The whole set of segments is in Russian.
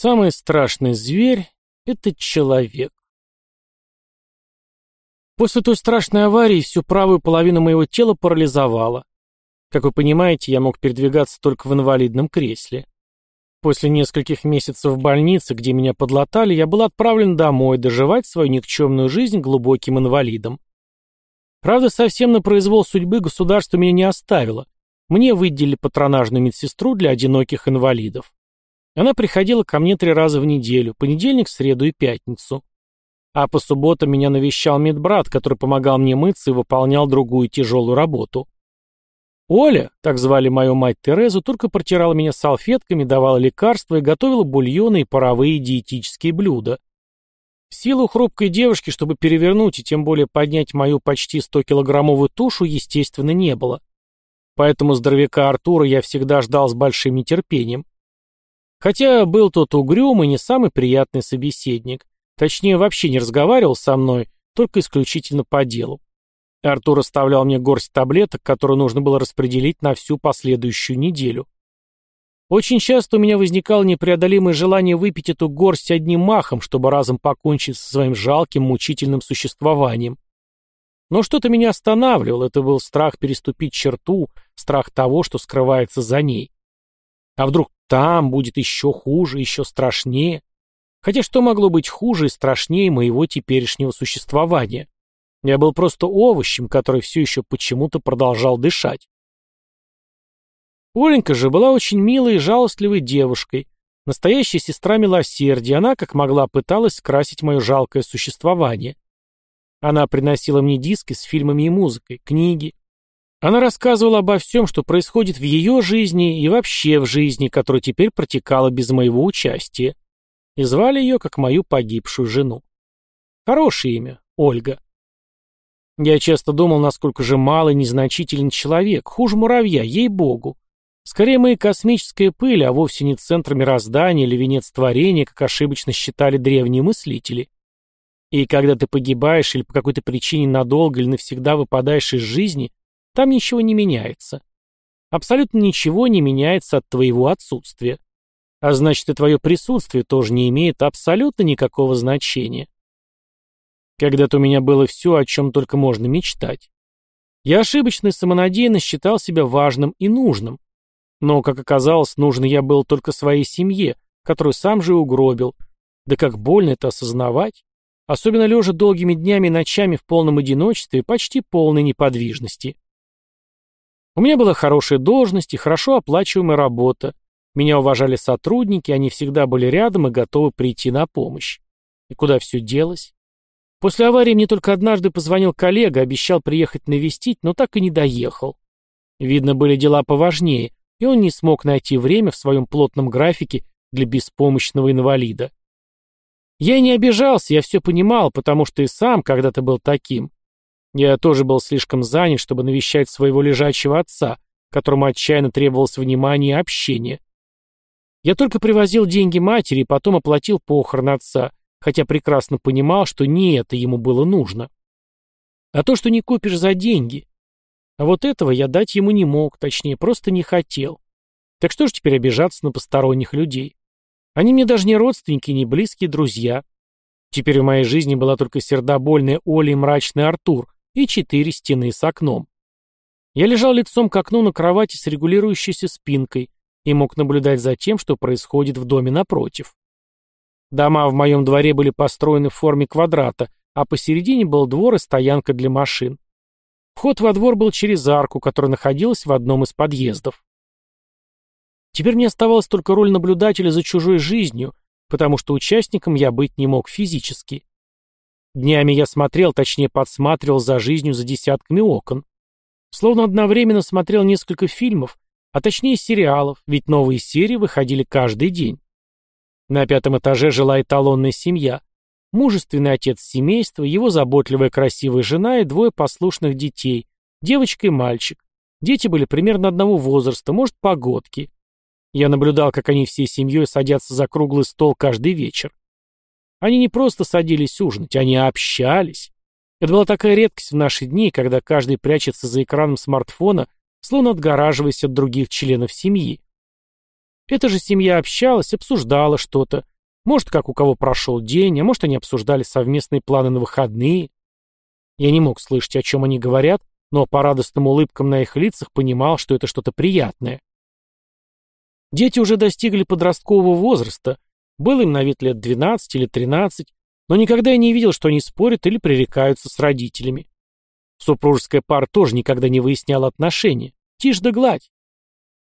Самый страшный зверь — это человек. После той страшной аварии всю правую половину моего тела парализовало. Как вы понимаете, я мог передвигаться только в инвалидном кресле. После нескольких месяцев в больнице, где меня подлатали, я был отправлен домой доживать свою никчемную жизнь глубоким инвалидом. Правда, совсем на произвол судьбы государство меня не оставило. Мне выделили патронажную медсестру для одиноких инвалидов. Она приходила ко мне три раза в неделю, понедельник, среду и пятницу. А по субботам меня навещал медбрат, который помогал мне мыться и выполнял другую тяжелую работу. Оля, так звали мою мать Терезу, только протирала меня салфетками, давала лекарства и готовила бульоны и паровые диетические блюда. Силы хрупкой девушки, чтобы перевернуть и тем более поднять мою почти 100-килограммовую тушу, естественно, не было. Поэтому здоровяка Артура я всегда ждал с большим нетерпением. Хотя был тот угрюм и не самый приятный собеседник. Точнее, вообще не разговаривал со мной, только исключительно по делу. Артур оставлял мне горсть таблеток, которые нужно было распределить на всю последующую неделю. Очень часто у меня возникало непреодолимое желание выпить эту горсть одним махом, чтобы разом покончить со своим жалким, мучительным существованием. Но что-то меня останавливало, это был страх переступить черту, страх того, что скрывается за ней. А вдруг там будет еще хуже, еще страшнее? Хотя что могло быть хуже и страшнее моего теперешнего существования? Я был просто овощем, который все еще почему-то продолжал дышать. Оленька же была очень милой и жалостливой девушкой, настоящая сестра милосердия, она, как могла, пыталась скрасить мое жалкое существование. Она приносила мне диски с фильмами и музыкой, книги. Она рассказывала обо всем, что происходит в ее жизни и вообще в жизни, которая теперь протекала без моего участия. И звали ее как мою погибшую жену. Хорошее имя — Ольга. Я часто думал, насколько же малый, незначительный человек, хуже муравья, ей-богу. Скорее мы космическая пыль, а вовсе не центр мироздания или венец творения, как ошибочно считали древние мыслители. И когда ты погибаешь или по какой-то причине надолго или навсегда выпадаешь из жизни, там ничего не меняется. Абсолютно ничего не меняется от твоего отсутствия. А значит, и твое присутствие тоже не имеет абсолютно никакого значения. Когда-то у меня было все, о чем только можно мечтать. Я ошибочно и самонадеянно считал себя важным и нужным. Но, как оказалось, нужен я был только своей семье, которую сам же угробил. Да как больно это осознавать. Особенно лежа долгими днями и ночами в полном одиночестве и почти полной неподвижности. У меня была хорошая должность и хорошо оплачиваемая работа. Меня уважали сотрудники, они всегда были рядом и готовы прийти на помощь. И куда все делось? После аварии мне только однажды позвонил коллега, обещал приехать навестить, но так и не доехал. Видно, были дела поважнее, и он не смог найти время в своем плотном графике для беспомощного инвалида. Я не обижался, я все понимал, потому что и сам когда-то был таким. Я тоже был слишком занят, чтобы навещать своего лежачего отца, которому отчаянно требовалось внимание и общение. Я только привозил деньги матери и потом оплатил похорон отца, хотя прекрасно понимал, что не это ему было нужно. А то, что не купишь за деньги. А вот этого я дать ему не мог, точнее, просто не хотел. Так что ж теперь обижаться на посторонних людей? Они мне даже не родственники, не близкие друзья. Теперь в моей жизни была только сердобольная Оля и мрачный Артур и четыре стены с окном. Я лежал лицом к окну на кровати с регулирующейся спинкой и мог наблюдать за тем, что происходит в доме напротив. Дома в моем дворе были построены в форме квадрата, а посередине был двор и стоянка для машин. Вход во двор был через арку, которая находилась в одном из подъездов. Теперь мне оставалась только роль наблюдателя за чужой жизнью, потому что участником я быть не мог физически. Днями я смотрел, точнее подсматривал за жизнью за десятками окон. Словно одновременно смотрел несколько фильмов, а точнее сериалов, ведь новые серии выходили каждый день. На пятом этаже жила эталонная семья. Мужественный отец семейства, его заботливая красивая жена и двое послушных детей, девочка и мальчик. Дети были примерно одного возраста, может, погодки. Я наблюдал, как они всей семьей садятся за круглый стол каждый вечер. Они не просто садились ужинать, они общались. Это была такая редкость в наши дни, когда каждый прячется за экраном смартфона, словно отгораживаясь от других членов семьи. Эта же семья общалась, обсуждала что-то. Может, как у кого прошел день, а может, они обсуждали совместные планы на выходные. Я не мог слышать, о чем они говорят, но по радостным улыбкам на их лицах понимал, что это что-то приятное. Дети уже достигли подросткового возраста, было им на вид лет 12 или 13, но никогда я не видел, что они спорят или пререкаются с родителями. Супружеская пара тоже никогда не выясняла отношения. Тишь да гладь.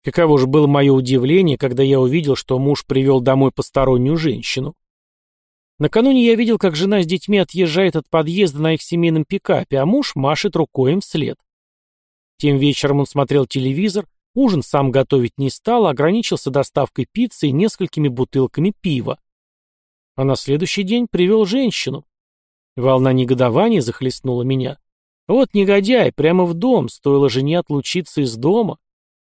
Каково же было мое удивление, когда я увидел, что муж привел домой постороннюю женщину. Накануне я видел, как жена с детьми отъезжает от подъезда на их семейном пикапе, а муж машет рукой им вслед. Тем вечером он смотрел телевизор, ужин сам готовить не стал, ограничился доставкой пиццы и несколькими бутылками пива. А на следующий день привел женщину. Волна негодования захлестнула меня. Вот негодяй, прямо в дом, стоило жене отлучиться из дома.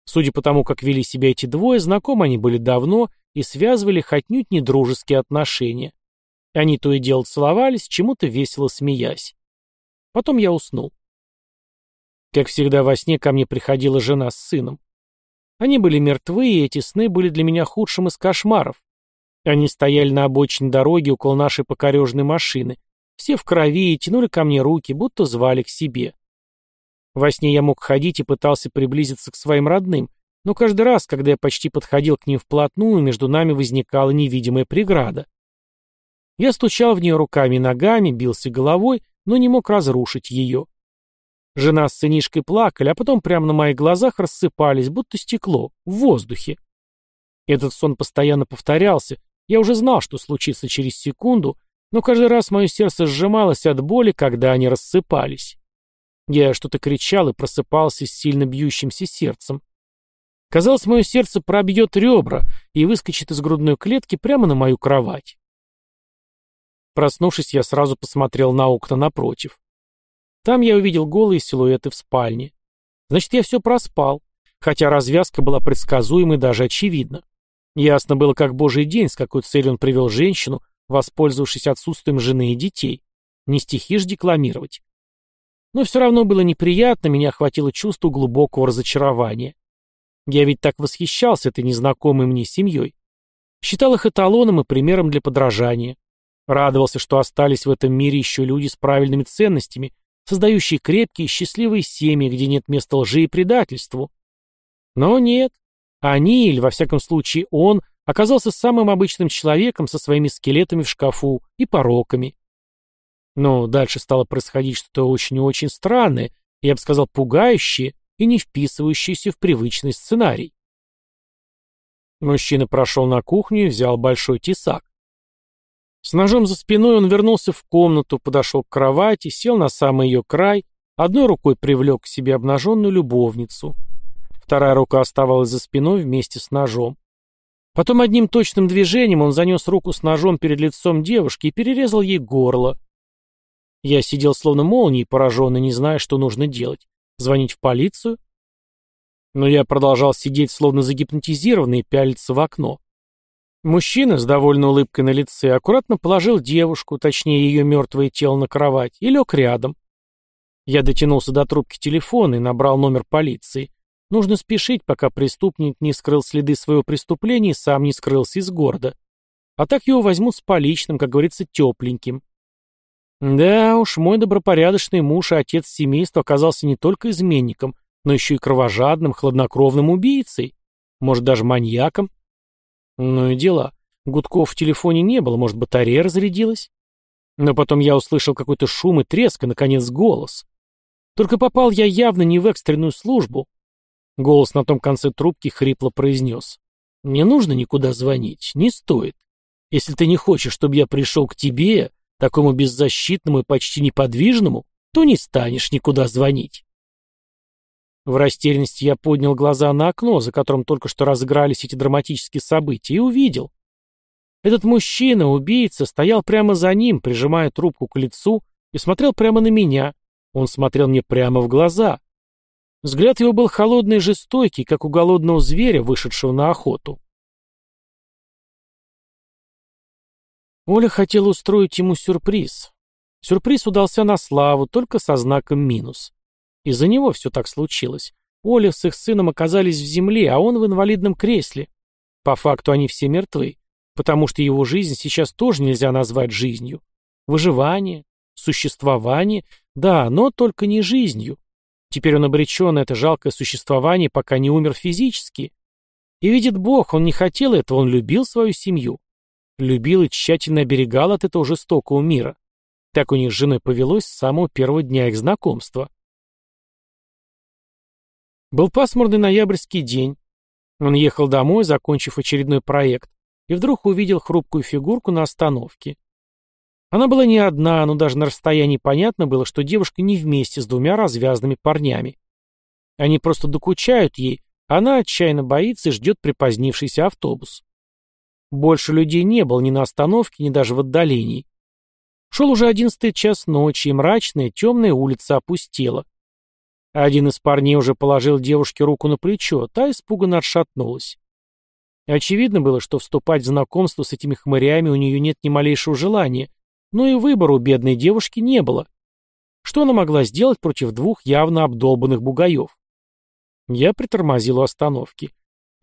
Судя по тому, как вели себя эти двое, знакомы они были давно и связывали не дружеские отношения. Они то и дело целовались, чему-то весело смеясь. Потом я уснул. Как всегда во сне ко мне приходила жена с сыном. Они были мертвы, и эти сны были для меня худшим из кошмаров. Они стояли на обочине дороги около нашей покорежной машины, все в крови и тянули ко мне руки, будто звали к себе. Во сне я мог ходить и пытался приблизиться к своим родным, но каждый раз, когда я почти подходил к ним вплотную, между нами возникала невидимая преграда. Я стучал в нее руками и ногами, бился головой, но не мог разрушить ее. Жена с сынишкой плакали, а потом прямо на моих глазах рассыпались, будто стекло, в воздухе. Этот сон постоянно повторялся. Я уже знал, что случится через секунду, но каждый раз мое сердце сжималось от боли, когда они рассыпались. Я что-то кричал и просыпался с сильно бьющимся сердцем. Казалось, мое сердце пробьет ребра и выскочит из грудной клетки прямо на мою кровать. Проснувшись, я сразу посмотрел на окна напротив. Там я увидел голые силуэты в спальне. Значит, я все проспал, хотя развязка была предсказуемой даже очевидна. Ясно было, как божий день, с какой целью он привел женщину, воспользовавшись отсутствием жены и детей. Не стихи ж декламировать. Но все равно было неприятно, меня охватило чувство глубокого разочарования. Я ведь так восхищался этой незнакомой мне семьей. Считал их эталоном и примером для подражания. Радовался, что остались в этом мире еще люди с правильными ценностями, создающие крепкие, счастливые семьи, где нет места лжи и предательству. Но нет. Они, или во всяком случае он, оказался самым обычным человеком со своими скелетами в шкафу и пороками. Но дальше стало происходить что-то очень и очень странное, я бы сказал, пугающее и не вписывающееся в привычный сценарий. Мужчина прошел на кухню и взял большой тесак. С ножом за спиной он вернулся в комнату, подошел к кровати, сел на самый ее край, одной рукой привлек к себе обнаженную любовницу. Вторая рука оставалась за спиной вместе с ножом. Потом одним точным движением он занес руку с ножом перед лицом девушки и перерезал ей горло. Я сидел словно молнией, пораженный, не зная, что нужно делать. Звонить в полицию? Но я продолжал сидеть, словно загипнотизированный, и пялиться в окно. Мужчина с довольной улыбкой на лице аккуратно положил девушку, точнее ее мертвое тело на кровать, и лег рядом. Я дотянулся до трубки телефона и набрал номер полиции. Нужно спешить, пока преступник не скрыл следы своего преступления и сам не скрылся из города. А так его возьмут с поличным, как говорится, тепленьким. Да уж, мой добропорядочный муж и отец семейства оказался не только изменником, но еще и кровожадным, хладнокровным убийцей. Может, даже маньяком. Ну и дела. Гудков в телефоне не было, может, батарея разрядилась? Но потом я услышал какой-то шум и треск, и, наконец, голос. Только попал я явно не в экстренную службу. Голос на том конце трубки хрипло произнес. «Не нужно никуда звонить, не стоит. Если ты не хочешь, чтобы я пришел к тебе, такому беззащитному и почти неподвижному, то не станешь никуда звонить». В растерянности я поднял глаза на окно, за которым только что разыгрались эти драматические события, и увидел. Этот мужчина, убийца, стоял прямо за ним, прижимая трубку к лицу, и смотрел прямо на меня. Он смотрел мне прямо в глаза. Взгляд его был холодный и жестокий, как у голодного зверя, вышедшего на охоту. Оля хотела устроить ему сюрприз. Сюрприз удался на славу, только со знаком минус. Из-за него все так случилось. Оля с их сыном оказались в земле, а он в инвалидном кресле. По факту они все мертвы, потому что его жизнь сейчас тоже нельзя назвать жизнью. Выживание, существование, да, но только не жизнью. Теперь он обречен на это жалкое существование, пока не умер физически. И видит Бог, он не хотел этого, он любил свою семью. Любил и тщательно оберегал от этого жестокого мира. Так у них с женой повелось с самого первого дня их знакомства. Был пасмурный ноябрьский день. Он ехал домой, закончив очередной проект, и вдруг увидел хрупкую фигурку на остановке. Она была не одна, но даже на расстоянии понятно было, что девушка не вместе с двумя развязанными парнями. Они просто докучают ей, а она отчаянно боится и ждет припозднившийся автобус. Больше людей не было ни на остановке, ни даже в отдалении. Шел уже одиннадцатый час ночи, и мрачная, темная улица опустела. Один из парней уже положил девушке руку на плечо, та испуганно отшатнулась. Очевидно было, что вступать в знакомство с этими хмырями у нее нет ни малейшего желания, но и выбора у бедной девушки не было. Что она могла сделать против двух явно обдолбанных бугаев? Я притормозил у остановки.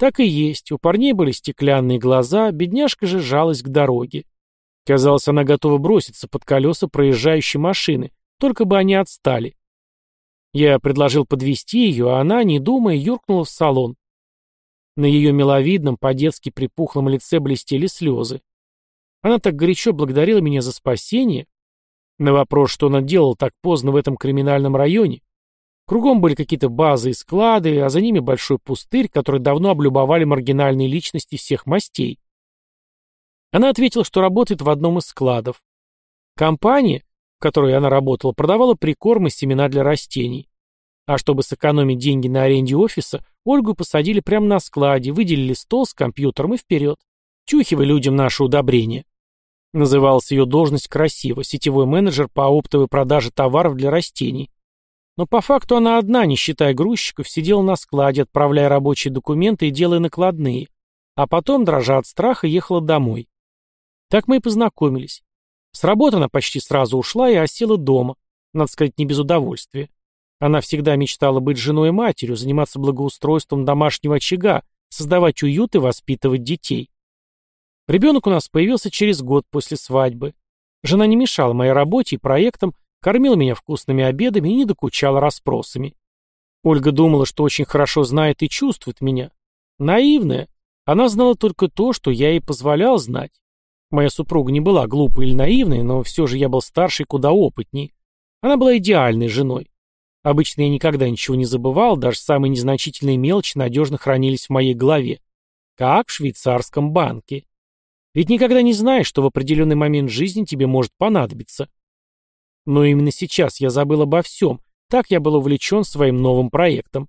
Так и есть, у парней были стеклянные глаза, бедняжка же жалась к дороге. Казалось, она готова броситься под колеса проезжающей машины, только бы они отстали. Я предложил подвести ее, а она, не думая, юркнула в салон. На ее миловидном, по-детски припухлом лице блестели слезы. Она так горячо благодарила меня за спасение. На вопрос, что она делала так поздно в этом криминальном районе. Кругом были какие-то базы и склады, а за ними большой пустырь, который давно облюбовали маргинальные личности всех мастей. Она ответила, что работает в одном из складов. Компания, которой она работала, продавала прикорм и семена для растений. А чтобы сэкономить деньги на аренде офиса, Ольгу посадили прямо на складе, выделили стол с компьютером и вперед. Тюхивай людям наше удобрение. Называлась ее должность красиво, сетевой менеджер по оптовой продаже товаров для растений. Но по факту она одна, не считая грузчиков, сидела на складе, отправляя рабочие документы и делая накладные, а потом, дрожа от страха, ехала домой. Так мы и познакомились. С работы она почти сразу ушла и осела дома, надо сказать, не без удовольствия. Она всегда мечтала быть женой и матерью, заниматься благоустройством домашнего очага, создавать уют и воспитывать детей. Ребенок у нас появился через год после свадьбы. Жена не мешала моей работе и проектам, кормила меня вкусными обедами и не докучала расспросами. Ольга думала, что очень хорошо знает и чувствует меня. Наивная. Она знала только то, что я ей позволял знать. Моя супруга не была глупой или наивной, но все же я был старше и куда опытней. Она была идеальной женой. Обычно я никогда ничего не забывал, даже самые незначительные мелочи надежно хранились в моей голове. Как в швейцарском банке. Ведь никогда не знаешь, что в определенный момент жизни тебе может понадобиться. Но именно сейчас я забыл обо всем, так я был увлечен своим новым проектом.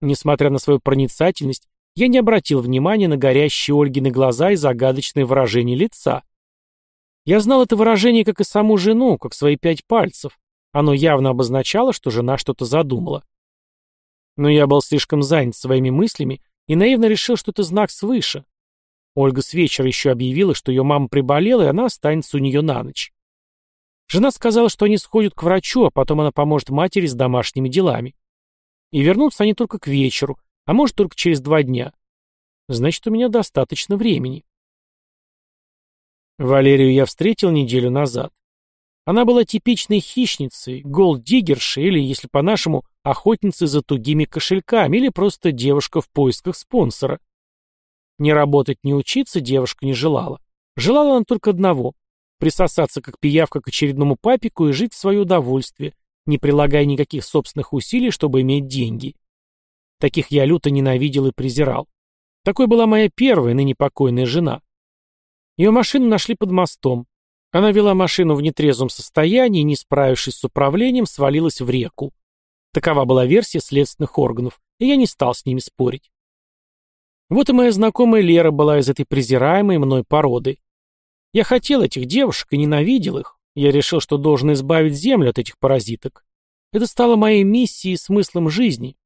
Несмотря на свою проницательность, я не обратил внимания на горящие Ольгины глаза и загадочное выражение лица. Я знал это выражение как и саму жену, как свои пять пальцев. Оно явно обозначало, что жена что-то задумала. Но я был слишком занят своими мыслями и наивно решил, что это знак свыше, Ольга с вечера еще объявила, что ее мама приболела, и она останется у нее на ночь. Жена сказала, что они сходят к врачу, а потом она поможет матери с домашними делами. И вернутся они только к вечеру, а может только через два дня. Значит, у меня достаточно времени. Валерию я встретил неделю назад. Она была типичной хищницей, голддиггершей или, если по-нашему, охотницей за тугими кошельками или просто девушка в поисках спонсора. Не работать, не учиться девушка не желала. Желала она только одного — присосаться как пиявка к очередному папику и жить в свое удовольствие, не прилагая никаких собственных усилий, чтобы иметь деньги. Таких я люто ненавидел и презирал. Такой была моя первая, ныне покойная жена. Ее машину нашли под мостом. Она вела машину в нетрезвом состоянии и, не справившись с управлением, свалилась в реку. Такова была версия следственных органов, и я не стал с ними спорить. Вот и моя знакомая Лера была из этой презираемой мной породы. Я хотел этих девушек и ненавидел их. Я решил, что должен избавить Землю от этих паразиток. Это стало моей миссией и смыслом жизни.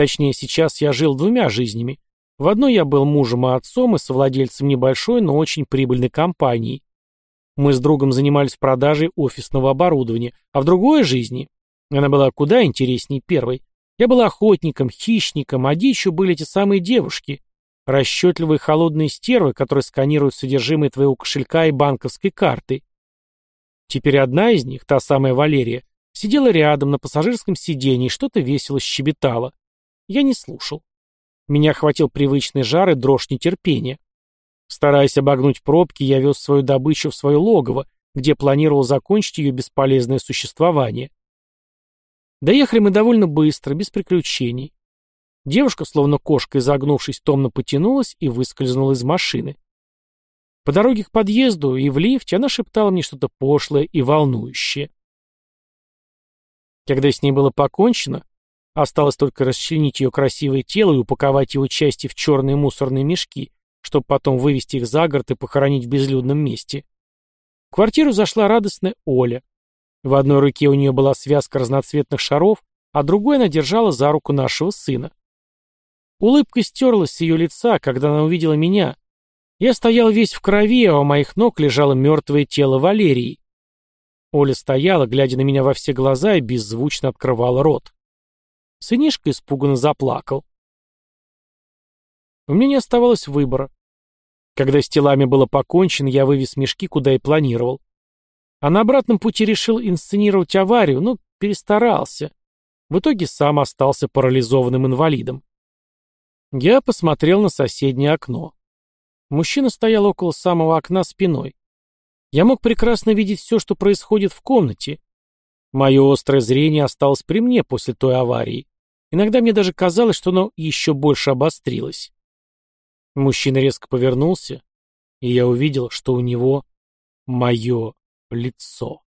Точнее, сейчас я жил двумя жизнями. В одной я был мужем и отцом и совладельцем небольшой, но очень прибыльной компании. Мы с другом занимались продажей офисного оборудования, а в другой жизни, она была куда интереснее первой, Я был охотником, хищником, а дичью были эти самые девушки, расчетливые холодные стервы, которые сканируют содержимое твоего кошелька и банковской карты. Теперь одна из них, та самая Валерия, сидела рядом на пассажирском сиденье и что-то весело щебетала. Я не слушал. Меня охватил привычный жар и дрожь нетерпения. Стараясь обогнуть пробки, я вез свою добычу в свое логово, где планировал закончить ее бесполезное существование. Доехали мы довольно быстро, без приключений. Девушка, словно кошка, изогнувшись, томно потянулась и выскользнула из машины. По дороге к подъезду и в лифте она шептала мне что-то пошлое и волнующее. Когда с ней было покончено, осталось только расчленить ее красивое тело и упаковать его части в черные мусорные мешки, чтобы потом вывести их за город и похоронить в безлюдном месте. В квартиру зашла радостная Оля. В одной руке у нее была связка разноцветных шаров, а другой она держала за руку нашего сына. Улыбка стерлась с ее лица, когда она увидела меня. Я стоял весь в крови, а у моих ног лежало мертвое тело Валерии. Оля стояла, глядя на меня во все глаза и беззвучно открывала рот. Сынишка испуганно заплакал. У меня не оставалось выбора. Когда с телами было покончено, я вывез мешки, куда и планировал. А на обратном пути решил инсценировать аварию, но перестарался. В итоге сам остался парализованным инвалидом. Я посмотрел на соседнее окно. Мужчина стоял около самого окна спиной. Я мог прекрасно видеть все, что происходит в комнате. Мое острое зрение осталось при мне после той аварии. Иногда мне даже казалось, что оно еще больше обострилось. Мужчина резко повернулся, и я увидел, что у него мое лицо.